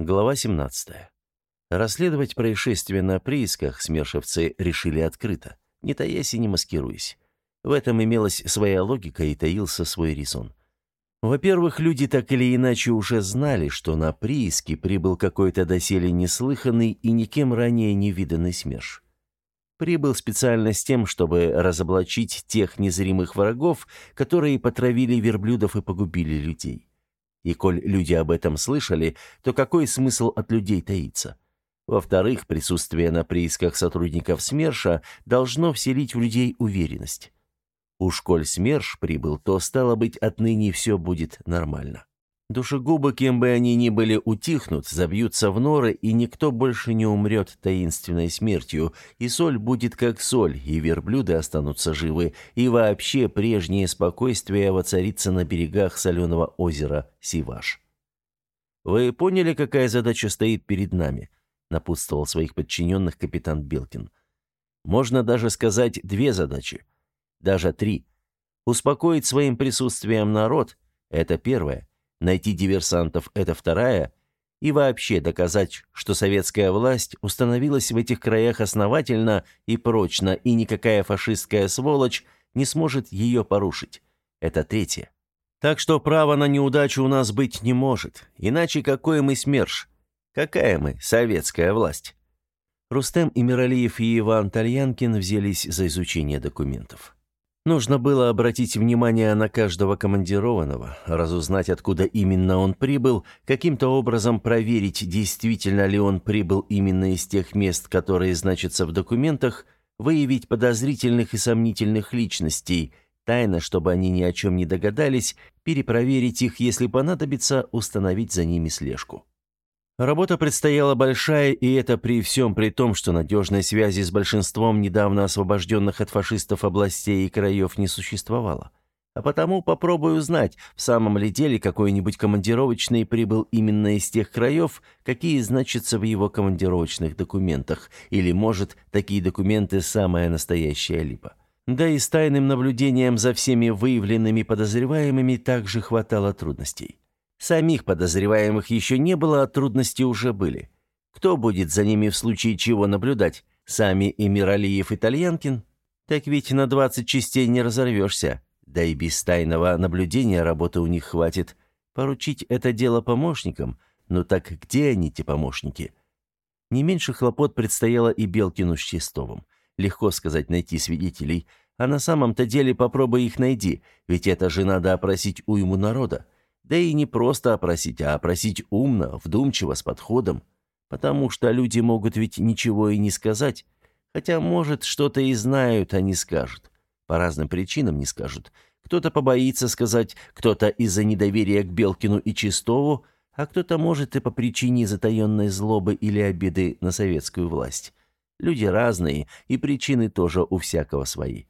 Глава 17. Расследовать происшествие на приисках смершевцы решили открыто, не таясь и не маскируясь. В этом имелась своя логика и таился свой резон. Во-первых, люди так или иначе уже знали, что на прииске прибыл какой-то доселе неслыханный и никем ранее не виданный СМЕРШ. Прибыл специально с тем, чтобы разоблачить тех незримых врагов, которые потравили верблюдов и погубили людей. И коль люди об этом слышали, то какой смысл от людей таиться? Во-вторых, присутствие на приисках сотрудников СМЕРШа должно вселить в людей уверенность. Уж коль СМЕРШ прибыл, то, стало быть, отныне все будет нормально. Душегубы, кем бы они ни были, утихнут, забьются в норы, и никто больше не умрет таинственной смертью, и соль будет как соль, и верблюды останутся живы, и вообще прежнее спокойствие воцарится на берегах соленого озера Сиваш. «Вы поняли, какая задача стоит перед нами?» — напутствовал своих подчиненных капитан Белкин. «Можно даже сказать две задачи. Даже три. Успокоить своим присутствием народ — это первое найти диверсантов – это вторая, и вообще доказать, что советская власть установилась в этих краях основательно и прочно, и никакая фашистская сволочь не сможет ее порушить. Это третье. Так что права на неудачу у нас быть не может. Иначе какой мы СМЕРШ? Какая мы советская власть? Рустем Имиралиев и Иван Тальянкин взялись за изучение документов. Нужно было обратить внимание на каждого командированного, разузнать, откуда именно он прибыл, каким-то образом проверить, действительно ли он прибыл именно из тех мест, которые значатся в документах, выявить подозрительных и сомнительных личностей, тайно, чтобы они ни о чем не догадались, перепроверить их, если понадобится, установить за ними слежку. Работа предстояла большая, и это при всем при том, что надежной связи с большинством недавно освобожденных от фашистов областей и краев не существовало. А потому попробую узнать, в самом ли деле какой-нибудь командировочный прибыл именно из тех краев, какие значатся в его командировочных документах, или, может, такие документы самая настоящая липа. Да и с тайным наблюдением за всеми выявленными подозреваемыми также хватало трудностей. Самих подозреваемых еще не было, а трудности уже были. Кто будет за ними в случае чего наблюдать? Сами Эмиралиев и Тальянкин? Так ведь на 20 частей не разорвешься. Да и без тайного наблюдения работы у них хватит. Поручить это дело помощникам? Ну так где они, те помощники? Не меньше хлопот предстояло и Белкину с Чистовым. Легко сказать найти свидетелей, а на самом-то деле попробуй их найди, ведь это же надо опросить уйму народа. Да и не просто опросить, а опросить умно, вдумчиво, с подходом. Потому что люди могут ведь ничего и не сказать. Хотя, может, что-то и знают, а не скажут. По разным причинам не скажут. Кто-то побоится сказать, кто-то из-за недоверия к Белкину и Чистову, а кто-то, может, и по причине затаенной злобы или обиды на советскую власть. Люди разные, и причины тоже у всякого свои.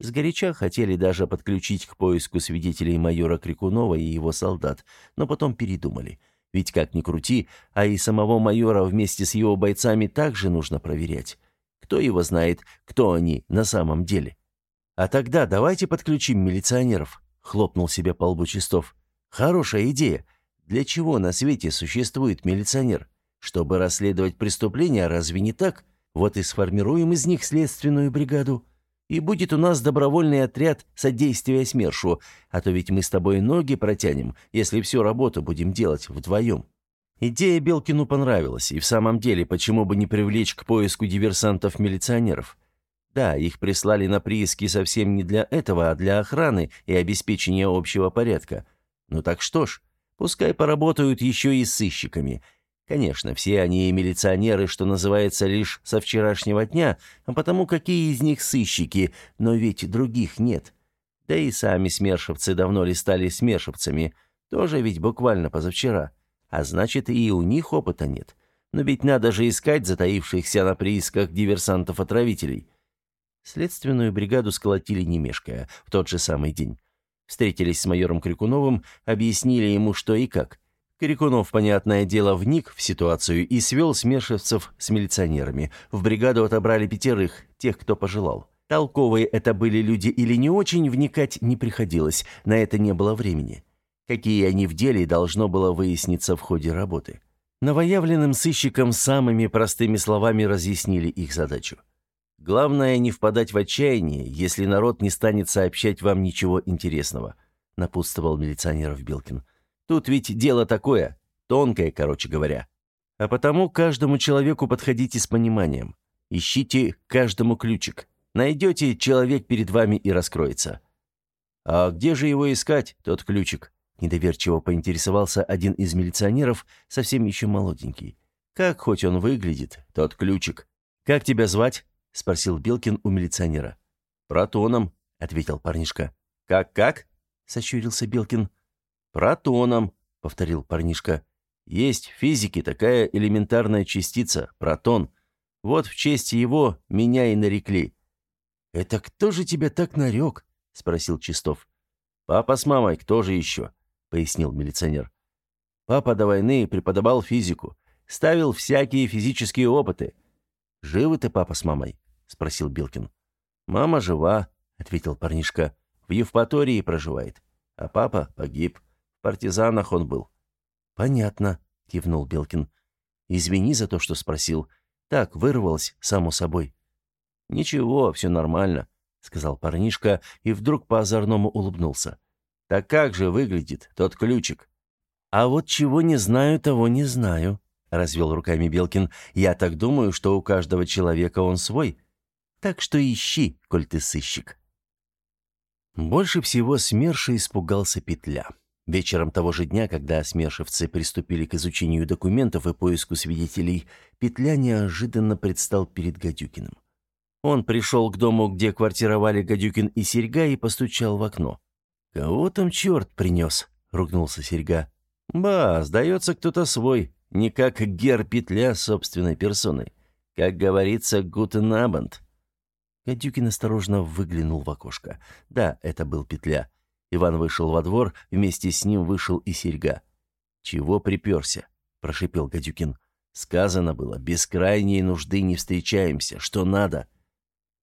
Сгоряча хотели даже подключить к поиску свидетелей майора Крикунова и его солдат, но потом передумали. Ведь как ни крути, а и самого майора вместе с его бойцами также нужно проверять. Кто его знает, кто они на самом деле? А тогда давайте подключим милиционеров, хлопнул себе по лбу Чистов. Хорошая идея. Для чего на свете существует милиционер? Чтобы расследовать преступления, разве не так? Вот и сформируем из них следственную бригаду и будет у нас добровольный отряд содействия СМЕРШу, а то ведь мы с тобой ноги протянем, если всю работу будем делать вдвоем». Идея Белкину понравилась, и в самом деле, почему бы не привлечь к поиску диверсантов-милиционеров? Да, их прислали на прииски совсем не для этого, а для охраны и обеспечения общего порядка. Ну так что ж, пускай поработают еще и сыщиками – Конечно, все они и милиционеры, что называется, лишь со вчерашнего дня, а потому какие из них сыщики, но ведь других нет. Да и сами смершевцы давно ли стали смершевцами, тоже ведь буквально позавчера. А значит, и у них опыта нет. Но ведь надо же искать затаившихся на приисках диверсантов-отравителей. Следственную бригаду сколотили не мешкая, в тот же самый день. Встретились с майором Крикуновым, объяснили ему, что и как – Корякунов, понятное дело, вник в ситуацию и свел смешивцев с милиционерами. В бригаду отобрали пятерых, тех, кто пожелал. Толковые это были люди или не очень, вникать не приходилось, на это не было времени. Какие они в деле, должно было выясниться в ходе работы. Новоявленным сыщикам самыми простыми словами разъяснили их задачу. Главное не впадать в отчаяние, если народ не станет сообщать вам ничего интересного, напутствовал милиционеров Белкин. Тут ведь дело такое, тонкое, короче говоря. А потому каждому человеку подходите с пониманием. Ищите каждому ключик. Найдете, человек перед вами и раскроется. А где же его искать, тот ключик? Недоверчиво поинтересовался один из милиционеров, совсем еще молоденький. Как хоть он выглядит, тот ключик. Как тебя звать? — спросил Белкин у милиционера. «Протоном», — ответил парнишка. «Как-как?» — сощурился Белкин. «Протоном», — повторил парнишка. «Есть в физике такая элементарная частица, протон. Вот в честь его меня и нарекли». «Это кто же тебя так нарек?» — спросил Чистов. «Папа с мамой, кто же еще?» — пояснил милиционер. «Папа до войны преподавал физику, ставил всякие физические опыты. «Живы ты, папа, с мамой?» — спросил Билкин. «Мама жива», — ответил парнишка. «В Евпатории проживает. А папа погиб. Партизанах он был». «Понятно», — кивнул Белкин. «Извини за то, что спросил. Так, вырвалось, само собой». «Ничего, все нормально», — сказал парнишка и вдруг по-озорному улыбнулся. «Так как же выглядит тот ключик?» «А вот чего не знаю, того не знаю», — развел руками Белкин. «Я так думаю, что у каждого человека он свой. Так что ищи, коль ты сыщик». Больше всего СМЕРШа испугался Петля. Вечером того же дня, когда смершевцы приступили к изучению документов и поиску свидетелей, Петля неожиданно предстал перед Гадюкиным. Он пришел к дому, где квартировали Гадюкин и Серьга, и постучал в окно. «Кого там черт принес?» — ругнулся Серьга. «Ба, сдается кто-то свой не как гер-петля собственной персоной. Как говорится, гутен абанд. Гадюкин осторожно выглянул в окошко. Да, это был петля. Иван вышел во двор, вместе с ним вышел и серьга. «Чего приперся?» – прошипел Гадюкин. «Сказано было, без крайней нужды не встречаемся. Что надо?»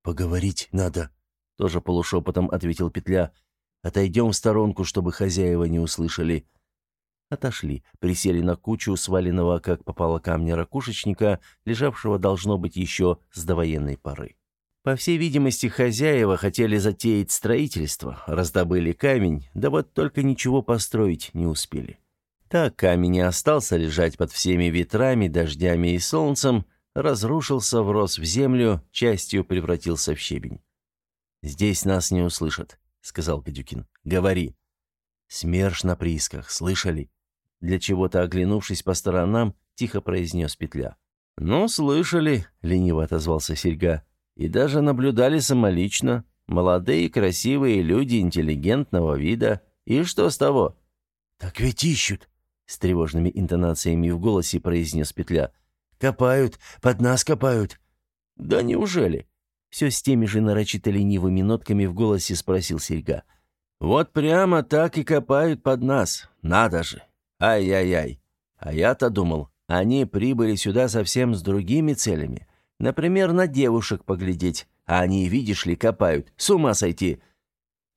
«Поговорить надо», – тоже полушепотом ответил петля. «Отойдем в сторонку, чтобы хозяева не услышали». Отошли, присели на кучу сваленного, как попало камня ракушечника, лежавшего, должно быть, еще с довоенной поры. По всей видимости, хозяева хотели затеять строительство, раздобыли камень, да вот только ничего построить не успели. Так камень и остался лежать под всеми ветрами, дождями и солнцем, разрушился, врос в землю, частью превратился в щебень. «Здесь нас не услышат», — сказал Гадюкин. «Говори». «Смерш на приисках, слышали?» Для чего-то оглянувшись по сторонам, тихо произнес Петля. «Ну, слышали», — лениво отозвался Серьга. «И даже наблюдали самолично. Молодые, красивые люди интеллигентного вида. И что с того?» «Так ведь ищут», — с тревожными интонациями в голосе произнес Петля. «Копают, под нас копают». «Да неужели?» Все с теми же нарочито ленивыми нотками в голосе спросил Серьга. «Вот прямо так и копают под нас. Надо же! Ай-яй-яй. А я-то думал, они прибыли сюда совсем с другими целями. Например, на девушек поглядеть. А они, видишь ли, копают. С ума сойти.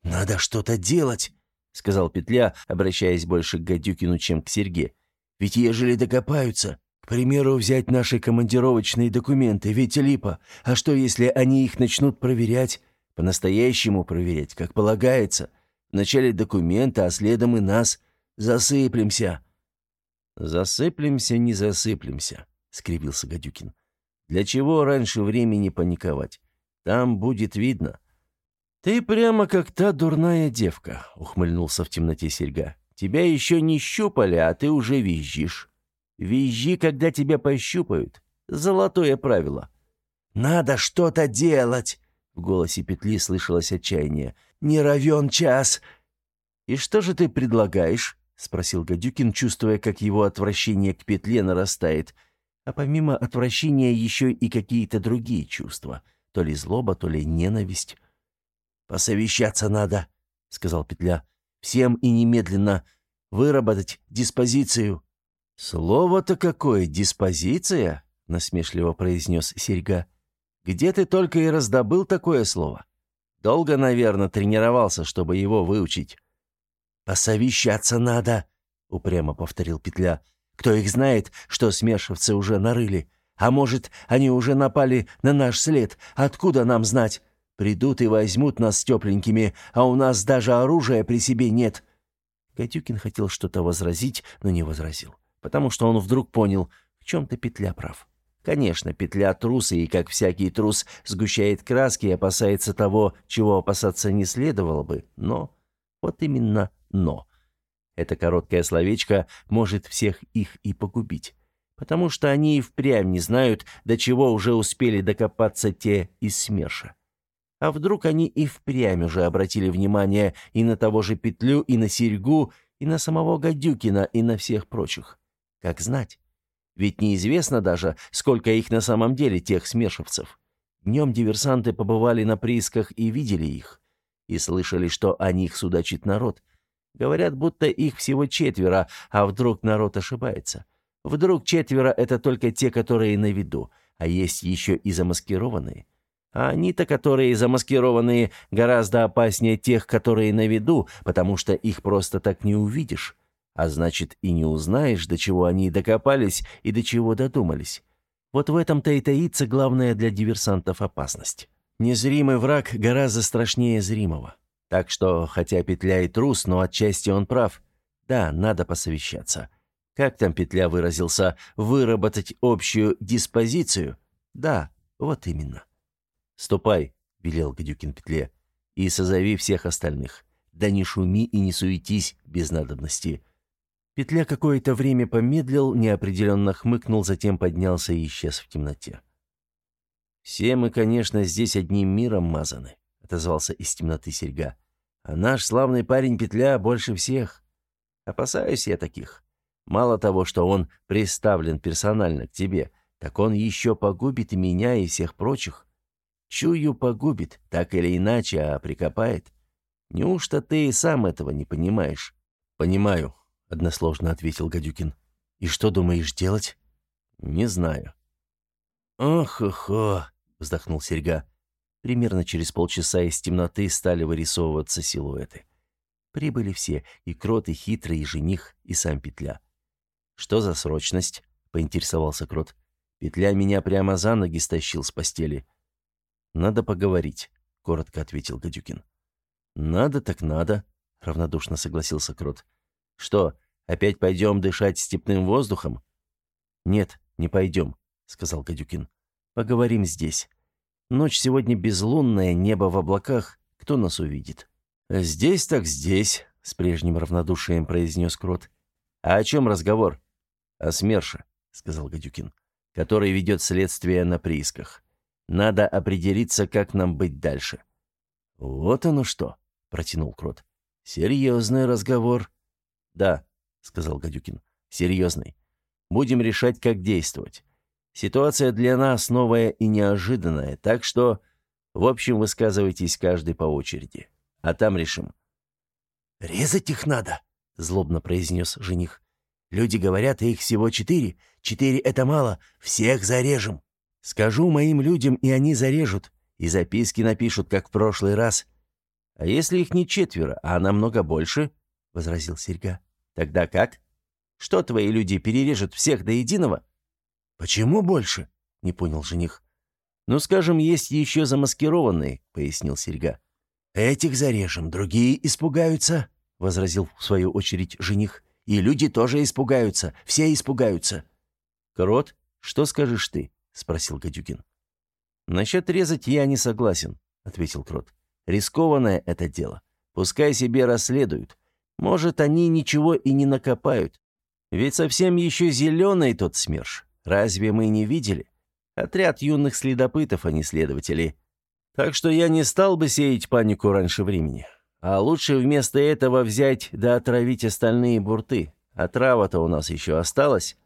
«Надо что-то делать», — сказал Петля, обращаясь больше к Гадюкину, чем к Серге. «Ведь ежели докопаются, к примеру, взять наши командировочные документы, ведь липа. А что, если они их начнут проверять? По-настоящему проверять, как полагается. Вначале документы, а следом и нас. Засыплемся!» «Засыплемся, не засыплемся», — скривился Гадюкин. «Для чего раньше времени паниковать? Там будет видно». «Ты прямо как та дурная девка», — ухмыльнулся в темноте серьга. «Тебя еще не щупали, а ты уже визжишь. Визжи, когда тебя пощупают. Золотое правило». «Надо что-то делать!» — в голосе петли слышалось отчаяние. «Не равен час!» «И что же ты предлагаешь?» — спросил Гадюкин, чувствуя, как его отвращение к петле нарастает. А помимо отвращения еще и какие-то другие чувства. То ли злоба, то ли ненависть. «Посовещаться надо», — сказал петля. «Всем и немедленно выработать диспозицию». «Слово-то какое, диспозиция?» — насмешливо произнес Серьга. «Где ты только и раздобыл такое слово? Долго, наверное, тренировался, чтобы его выучить». «Посовещаться надо», — упрямо повторил Петля. Кто их знает, что смершевцы уже нарыли? А может, они уже напали на наш след? Откуда нам знать? Придут и возьмут нас тепленькими, а у нас даже оружия при себе нет». Катюкин хотел что-то возразить, но не возразил, потому что он вдруг понял, в чем-то петля прав. Конечно, петля труса и, как всякий трус, сгущает краски и опасается того, чего опасаться не следовало бы, но... Вот именно «но». Это короткое словечко может всех их и погубить, потому что они и впрямь не знают, до чего уже успели докопаться те из СМЕРШа. А вдруг они и впрямь уже обратили внимание и на того же Петлю, и на Серьгу, и на самого Гадюкина, и на всех прочих? Как знать? Ведь неизвестно даже, сколько их на самом деле, тех смешивцев. Днем диверсанты побывали на приисках и видели их. И слышали, что о них судачит народ. Говорят, будто их всего четверо, а вдруг народ ошибается. Вдруг четверо — это только те, которые на виду, а есть еще и замаскированные. А они-то, которые замаскированные, гораздо опаснее тех, которые на виду, потому что их просто так не увидишь. А значит, и не узнаешь, до чего они докопались и до чего додумались. Вот в этом-то и таится главная для диверсантов опасность. Незримый враг гораздо страшнее зримого. Так что, хотя Петля и трус, но отчасти он прав. Да, надо посовещаться. Как там Петля выразился? Выработать общую диспозицию? Да, вот именно. «Ступай», — велел Гадюкин Петле, — «и созови всех остальных. Да не шуми и не суетись без надобности». Петля какое-то время помедлил, неопределенно хмыкнул, затем поднялся и исчез в темноте. «Все мы, конечно, здесь одним миром мазаны», — отозвался из темноты серьга. «А наш славный парень Петля больше всех. Опасаюсь я таких. Мало того, что он приставлен персонально к тебе, так он еще погубит меня, и всех прочих. Чую, погубит, так или иначе, а прикопает. Неужто ты и сам этого не понимаешь?» «Понимаю», — односложно ответил Гадюкин. «И что думаешь делать?» «Не знаю». «Ох-охо», — вздохнул Серьга. Примерно через полчаса из темноты стали вырисовываться силуэты. Прибыли все, и Крот, и Хитрый, и Жених, и сам Петля. «Что за срочность?» — поинтересовался Крот. «Петля меня прямо за ноги стащил с постели». «Надо поговорить», — коротко ответил Гадюкин. «Надо так надо», — равнодушно согласился Крот. «Что, опять пойдем дышать степным воздухом?» «Нет, не пойдем», — сказал Гадюкин. «Поговорим здесь. Ночь сегодня безлунная, небо в облаках. Кто нас увидит?» «Здесь так здесь», — с прежним равнодушием произнес Крот. «А о чем разговор?» «О СМЕРШе», — сказал Гадюкин, — «который ведет следствие на приисках. Надо определиться, как нам быть дальше». «Вот оно что», — протянул Крот. «Серьезный разговор». «Да», — сказал Гадюкин, — «серьезный. Будем решать, как действовать. Ситуация для нас новая и неожиданная, так что, в общем, высказывайтесь каждый по очереди. А там решим». «Резать их надо», — злобно произнес жених. «Люди говорят, их всего четыре. Четыре — это мало. Всех зарежем». Скажу моим людям, и они зарежут, и записки напишут, как в прошлый раз. А если их не четверо, а намного больше? — возразил Серьга. Тогда как? Что твои люди перережут всех до единого? Почему больше? — не понял жених. Ну, скажем, есть еще замаскированные, — пояснил Серьга. Этих зарежем, другие испугаются, — возразил в свою очередь жених. И люди тоже испугаются, все испугаются. Крот, что скажешь ты? — спросил Гадюкин. «Насчет резать я не согласен», — ответил Крот. «Рискованное это дело. Пускай себе расследуют. Может, они ничего и не накопают. Ведь совсем еще зеленый тот СМЕРШ. Разве мы не видели? Отряд юных следопытов, а не следователей. Так что я не стал бы сеять панику раньше времени. А лучше вместо этого взять да отравить остальные бурты. А трава-то у нас еще осталась?»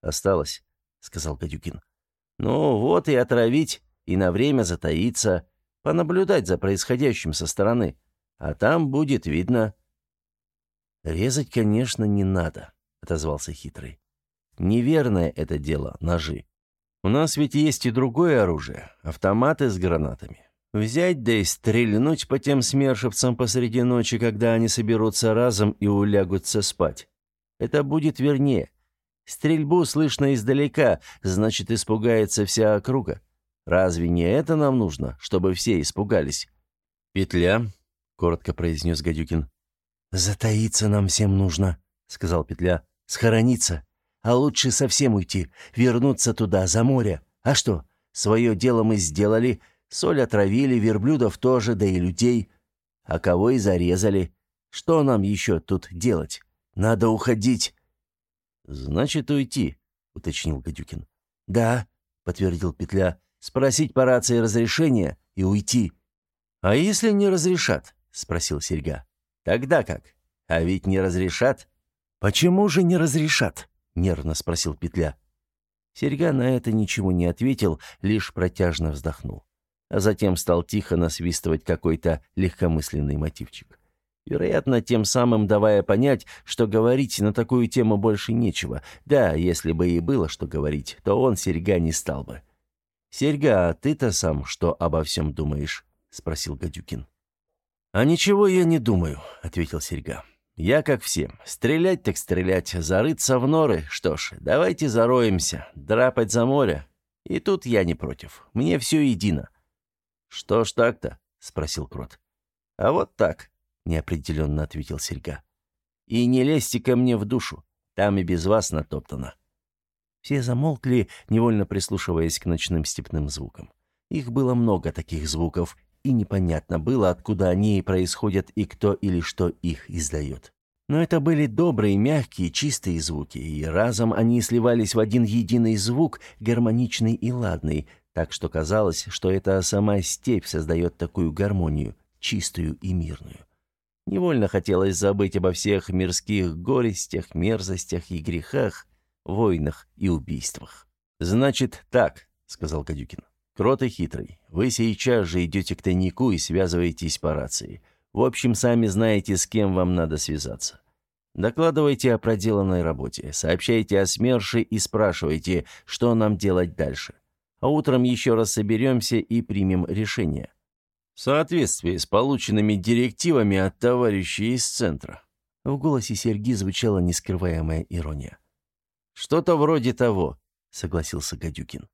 «Осталась», — сказал Гадюкин. Ну вот и отравить, и на время затаиться, понаблюдать за происходящим со стороны. А там будет видно. «Резать, конечно, не надо», — отозвался хитрый. «Неверное это дело, ножи. У нас ведь есть и другое оружие — автоматы с гранатами. Взять да и стрельнуть по тем смершевцам посреди ночи, когда они соберутся разом и улягутся спать. Это будет вернее. Стрельбу слышно издалека, значит, испугается вся округа. Разве не это нам нужно, чтобы все испугались?» «Петля», — коротко произнес Гадюкин. «Затаиться нам всем нужно», — сказал Петля. «Схорониться. А лучше совсем уйти, вернуться туда, за море. А что, свое дело мы сделали, соль отравили, верблюдов тоже, да и людей. А кого и зарезали. Что нам еще тут делать? Надо уходить». «Значит, уйти», — уточнил Гадюкин. «Да», — подтвердил Петля. «Спросить по рации разрешения и уйти». «А если не разрешат?» — спросил Серьга. «Тогда как? А ведь не разрешат?» «Почему же не разрешат?» — нервно спросил Петля. Серьга на это ничего не ответил, лишь протяжно вздохнул. А затем стал тихо насвистывать какой-то легкомысленный мотивчик. Вероятно, тем самым давая понять, что говорить на такую тему больше нечего. Да, если бы и было что говорить, то он Серьга не стал бы. «Серьга, а ты-то сам что обо всем думаешь?» — спросил Гадюкин. «А ничего я не думаю», — ответил Серьга. «Я как все. Стрелять так стрелять, зарыться в норы. Что ж, давайте зароемся, драпать за море. И тут я не против. Мне все едино». «Что ж так-то?» — спросил Крот. «А вот так», — неопределенно ответил Серьга. «И не лезьте ко мне в душу. Там и без вас натоптано». Все замолкли, невольно прислушиваясь к ночным степным звукам. Их было много таких звуков, и непонятно было, откуда они происходят и кто или что их издает. Но это были добрые, мягкие, чистые звуки, и разом они сливались в один единый звук, гармоничный и ладный, так что казалось, что это сама степь создает такую гармонию, чистую и мирную. Невольно хотелось забыть обо всех мирских горестях, мерзостях и грехах, войнах и убийствах. «Значит так», — сказал Гадюкин. «Крот и хитрый, вы сейчас же идете к тайнику и связываетесь по рации. В общем, сами знаете, с кем вам надо связаться. Докладывайте о проделанной работе, сообщайте о СМЕРШе и спрашивайте, что нам делать дальше. А утром еще раз соберемся и примем решение. В соответствии с полученными директивами от товарищей из центра». В голосе Сергея звучала нескрываемая ирония. «Что-то вроде того», — согласился Гадюкин.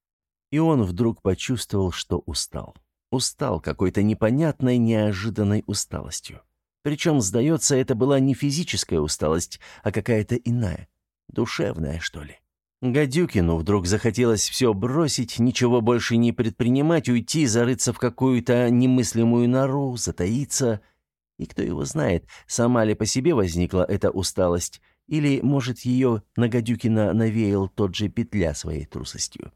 И он вдруг почувствовал, что устал. Устал какой-то непонятной, неожиданной усталостью. Причем, сдается, это была не физическая усталость, а какая-то иная. Душевная, что ли. Гадюкину вдруг захотелось все бросить, ничего больше не предпринимать, уйти, зарыться в какую-то немыслимую нору, затаиться. И кто его знает, сама ли по себе возникла эта усталость, или, может, ее на Гадюкина навеял тот же петля своей трусостью.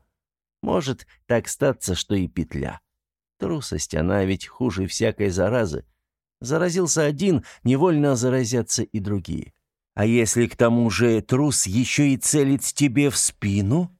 Может так статься, что и петля. Трусость, она ведь хуже всякой заразы. Заразился один, невольно заразятся и другие. А если к тому же трус еще и целит тебе в спину?